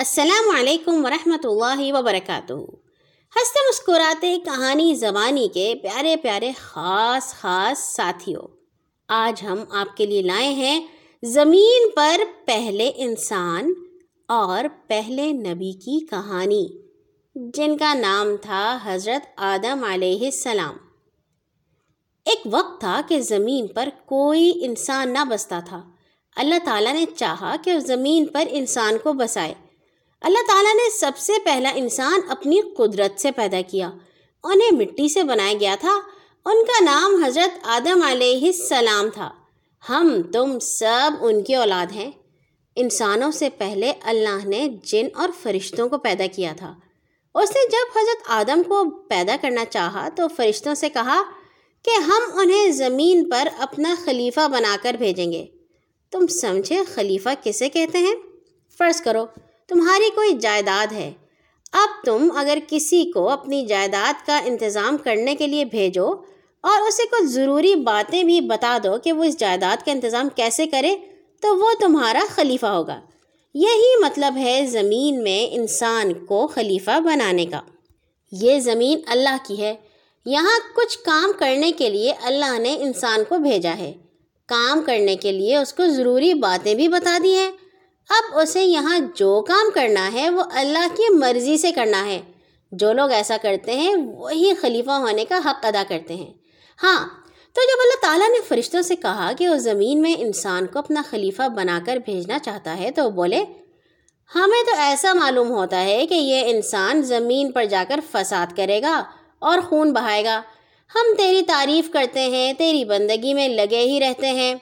السلام علیکم ورحمۃ اللہ وبرکاتہ۔ ہنستے مسکراتے کہانی زبانی کے پیارے پیارے خاص خاص ساتھیوں۔ آج ہم آپ کے لیے لائے ہیں زمین پر پہلے انسان اور پہلے نبی کی کہانی، جن کا نام تھا حضرت آدم علیہ السلام۔ ایک وقت تھا کہ زمین پر کوئی انسان نہ بستا تھا۔ اللہ تعالیٰ نے چاہا کہ زمین پر انسان کو بسائے۔ اللہ تعالیٰ نے سب سے پہلا انسان اپنی قدرت سے پیدا کیا، انہیں مٹی سے بنایا گیا تھا۔ ان کا نام حضرت آدم علیہ السلام تھا۔ ہم، تم سب ان کی اولاد ہیں۔ انسانوں سے پہلے اللہ نے جن اور فرشتوں کو پیدا کیا تھا۔ اس نے جب حضرت آدم کو پیدا کرنا چاہا تو فرشتوں سے کہا کہ ہم انہیں زمین پر اپنا خلیفہ بنا کر بھیجیں گے۔ تم سمجھے خلیفہ کسے کہتے ہیں؟ فرض کرو تمہاری کوئی جائیداد ہے۔ اب تم اگر کسی کو اپنی جائیداد کا انتظام کرنے کے لیے بھیجو اور اسے کچھ ضروری باتیں بھی بتا دو کہ وہ اس جائیداد کا انتظام کیسے کرے، تو وہ تمہارا خلیفہ ہوگا۔ یہی مطلب ہے زمین میں انسان کو خلیفہ بنانے کا۔ یہ زمین اللہ کی ہے۔ یہاں کچھ کام کرنے کے لیے اللہ نے انسان کو بھیجا ہے۔ کام کرنے کے لیے اس کو ضروری باتیں بھی بتا دی ہیں۔ اب اسے یہاں جو کام کرنا ہے وہ اللہ کی مرضی سے کرنا ہے۔ جو لوگ ایسا کرتے ہیں، وہی خلیفہ ہونے کا حق ادا کرتے ہیں۔ ہاں تو جب اللہ تعالیٰ نے فرشتوں سے کہا کہ وہ زمین میں انسان کو اپنا خلیفہ بنا کر بھیجنا چاہتا ہے، تو وہ بولے، ہمیں تو ایسا معلوم ہوتا ہے کہ یہ انسان زمین پر جا کر فساد کرے گا اور خون بہائے گا۔ ہم تیری تعریف کرتے ہیں، تیری بندگی میں لگے ہی رہتے ہیں۔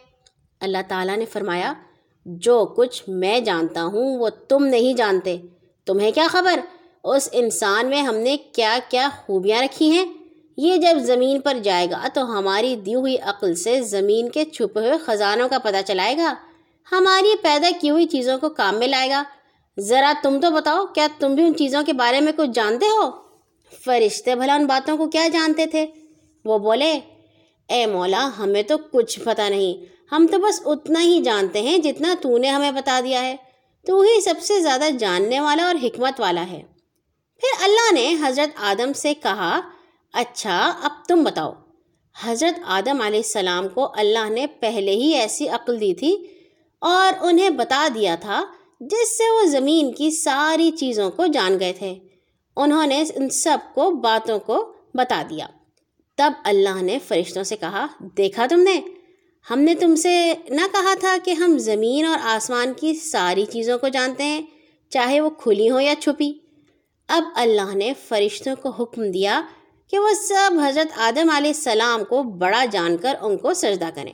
اللہ تعالیٰ نے فرمایا جو کچھ میں جانتا ہوں وہ تم نہیں جانتے۔ تمہیں کیا خبر؟ اس انسان میں ہم نے کیا کیا خوبیاں رکھی ہیں؟ یہ جب زمین پر جائے گا تو ہماری دی ہوئی عقل سے زمین کے چھپے ہوئے خزانوں کا پتہ چلائے گا۔ ہماری پیدا کی ہوئی چیزوں کو کام میں لائے گا۔ ذرا تم تو بتاؤ، کیا تم بھی ان چیزوں کے بارے میں کچھ جانتے ہو؟ فرشتے بھلا ان باتوں کو کیا جانتے تھے؟ وہ بولے اے مولا، ہمیں تو کچھ پتہ نہیں۔ ہم تو بس اتنا ہی جانتے ہیں جتنا تو نے ہمیں بتا دیا ہے۔ تو ہی سب سے زیادہ جاننے والا اور حکمت والا ہے۔ پھر اللہ نے حضرت آدم سے کہا اچھا اب تم بتاؤ۔ حضرت آدم علیہ السلام کو اللہ نے پہلے ہی ایسی عقل دی تھی اور انہیں بتا دیا تھا، جس سے وہ زمین کی ساری چیزوں کو جان گئے تھے۔ انہوں نے ان سب کو باتوں کو بتا دیا۔ تب اللہ نے فرشتوں سے کہا، دیکھا تم نے؟ ہم نے تم سے نہ کہا تھا کہ ہم زمین اور آسمان کی ساری چیزوں کو جانتے ہیں، چاہے وہ کھلی ہوں یا چھپی۔ اب اللہ نے فرشتوں کو حکم دیا کہ وہ سب حضرت آدم علیہ السلام کو بڑا جان کر ان کو سجدہ کریں۔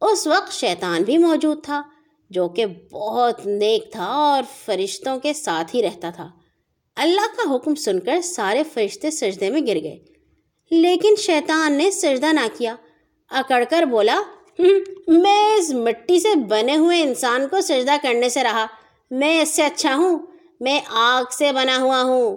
اس وقت شیطان بھی موجود تھا، جو کہ بہت نیک تھا اور فرشتوں کے ساتھ ہی رہتا تھا۔ اللہ کا حکم سن کر سارے فرشتے سجدے میں گر گئے۔ لیکن شیطان نے سجدہ نہ کیا۔ اکڑ کر بولا میں اس مٹی سے بنے ہوئے انسان کو سجدہ کرنے سے رہا۔ میں اس سے اچھا ہوں، میں آگ سے بنا ہوا ہوں۔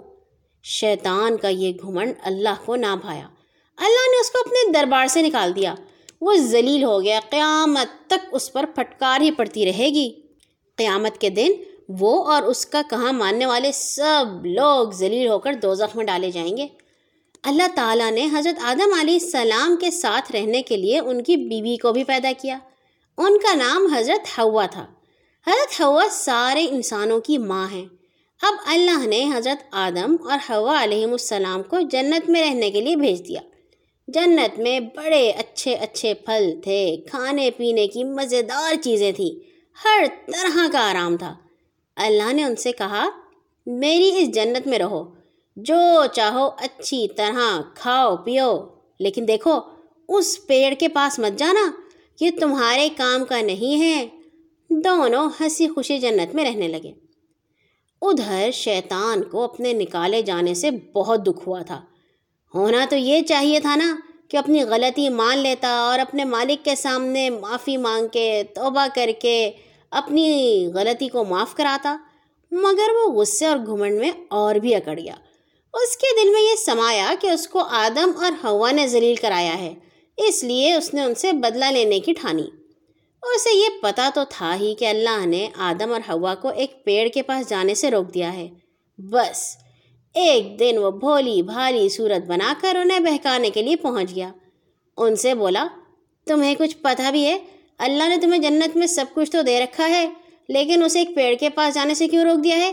شیطان کا یہ گھمنڈ اللہ کو نہ بھایا۔ اللہ نے اس کو اپنے دربار سے نکال دیا۔ وہ ذلیل ہو گیا۔ قیامت تک اس پر پھٹکار ہی پڑتی رہے گی۔ قیامت کے دن وہ اور اس کا کہاں ماننے والے سب لوگ ذلیل ہو کر دو میں ڈالے جائیں گے۔ اللہ تعالیٰ نے حضرت آدم علیہ السلام کے ساتھ رہنے کے لیے ان کی بیوی کو بھی پیدا کیا۔ ان کا نام حضرت ہوا تھا۔ حضرت ہوا سارے انسانوں کی ماں ہیں۔ اب اللہ نے حضرت آدم اور ہوا علیہ السلام کو جنت میں رہنے کے لیے بھیج دیا۔ جنت میں بڑے اچھے اچھے پھل تھے، کھانے پینے کی مزیدار چیزیں تھیں، ہر طرح کا آرام تھا۔ اللہ نے ان سے کہا، میری اس جنت میں رہو۔ جو چاہو اچھی طرح کھاؤ، پیو۔ لیکن دیکھو، اس پیڑ کے پاس مت جانا۔ یہ تمہارے کام کا نہیں ہے۔ دونوں ہنسی خوشی جنت میں رہنے لگے۔ ادھر شیطان کو اپنے نکالے جانے سے بہت دکھ ہوا تھا۔ ہونا تو یہ چاہیے تھا نا کہ اپنی غلطی مان لیتا اور اپنے مالک کے سامنے معافی مانگ کے، توبہ کر کے اپنی غلطی کو معاف کراتا۔ مگر وہ غصے اور گھمنڈ میں اور بھی اکڑ گیا۔ اس کے دل میں یہ سمایا کہ اس کو آدم اور ہوا نے ذلیل کرایا ہے، اس لیے اس نے ان سے بدلہ لینے کی ٹھانی۔ اسے یہ پتا تو تھا ہی کہ اللہ نے آدم اور ہوا کو ایک پیڑ کے پاس جانے سے روک دیا ہے۔ بس، ایک دن وہ بھولی بھالی صورت بنا کر انہیں بہکانے کے لیے پہنچ گیا۔ ان سے بولا، تمہیں کچھ پتہ بھی ہے، اللہ نے تمہیں جنت میں سب کچھ تو دے رکھا ہے، لیکن اسے ایک پیڑ کے پاس جانے سے کیوں روک دیا ہے؟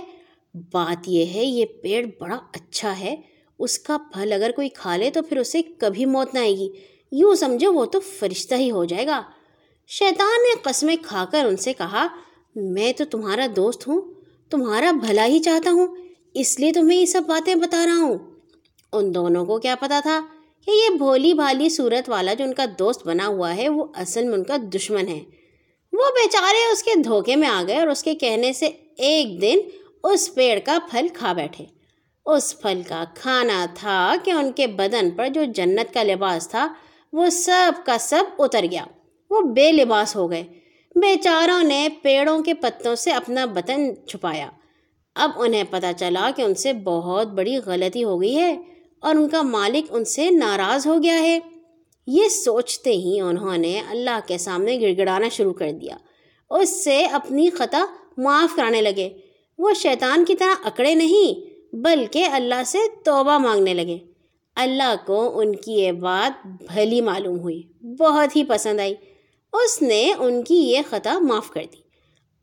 بات یہ ہے، یہ پیڑ بڑا اچھا ہے۔ اس کا پھل اگر کوئی کھا لے تو پھر اسے کبھی موت نہ آئے گی۔ یوں سمجھو، وہ تو فرشتہ ہی ہو جائے گا۔ شیطان نے قسمیں کھا کر ان سے کہا، میں تو تمہارا دوست ہوں، تمہارا بھلا ہی چاہتا ہوں، اس لیے تمہیں یہ سب باتیں بتا رہا ہوں۔ ان دونوں کو کیا پتا تھا کہ یہ بھولی بھالی صورت والا جو ان کا دوست بنا ہوا ہے، وہ اصل میں ان کا دشمن ہے۔ وہ بیچارے اس کے دھوکے میں آ گئے اور اس کے کہنے سے ایک دن اس پیڑ کا پھل کھا بیٹھے۔ اس پھل کا کھانا تھا کہ ان کے بدن پر جو جنت کا لباس تھا، وہ سب کا سب اتر گیا۔ وہ بے لباس ہو گئے۔ بیچاروں نے پیڑوں کے پتوں سے اپنا بدن چھپایا۔ اب انہیں پتہ چلا کہ ان سے بہت بڑی غلطی ہو گئی ہے اور ان کا مالک ان سے ناراض ہو گیا ہے۔ یہ سوچتے ہی انہوں نے اللہ کے سامنے گڑ گڑانا شروع کر دیا۔ اس سے اپنی خطا معاف کرانے لگے۔ وہ شیطان کی طرح اکڑے نہیں، بلکہ اللہ سے توبہ مانگنے لگے۔ اللہ کو ان کی یہ بات بھلی معلوم ہوئی، بہت ہی پسند آئی۔ اس نے ان کی یہ خطا معاف کر دی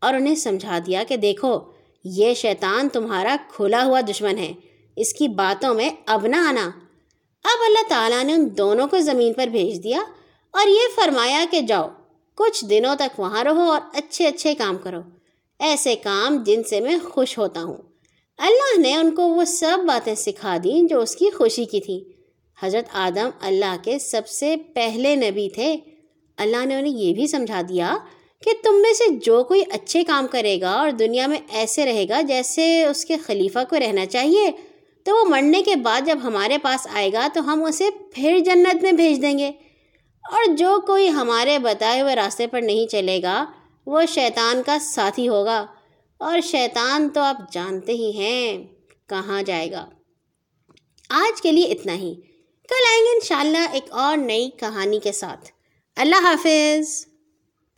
اور انہیں سمجھا دیا کہ دیکھو، یہ شیطان تمہارا کھلا ہوا دشمن ہے، اس کی باتوں میں اب نہ آنا۔ اب اللہ تعالیٰ نے ان دونوں کو زمین پر بھیج دیا اور یہ فرمایا کہ جاؤ، کچھ دنوں تک وہاں رہو اور اچھے اچھے کام کرو۔ ایسے کام جن سے میں خوش ہوتا ہوں۔ اللہ نے ان کو وہ سب باتیں سکھا دیں جو اس کی خوشی کی تھیں۔ حضرت آدم اللہ کے سب سے پہلے نبی تھے۔ اللہ نے انہیں یہ بھی سمجھا دیا کہ تم میں سے جو کوئی اچھے کام کرے گا اور دنیا میں ایسے رہے گا جیسے اس کے خلیفہ کو رہنا چاہیے، تو وہ مرنے کے بعد جب ہمارے پاس آئے گا تو ہم اسے پھر جنت میں بھیج دیں گے۔ اور جو کوئی ہمارے بتائے ہوئے راستے پر نہیں چلے گا وہ شیطان کا ساتھی ہوگا۔ اور شیطان تو آپ جانتے ہی ہیں۔ کہاں جائے گا؟ آج کے لیے اتنا ہی۔ کل آئیں گے انشاءاللہ ایک اور نئی کہانی کے ساتھ۔ اللہ حافظ۔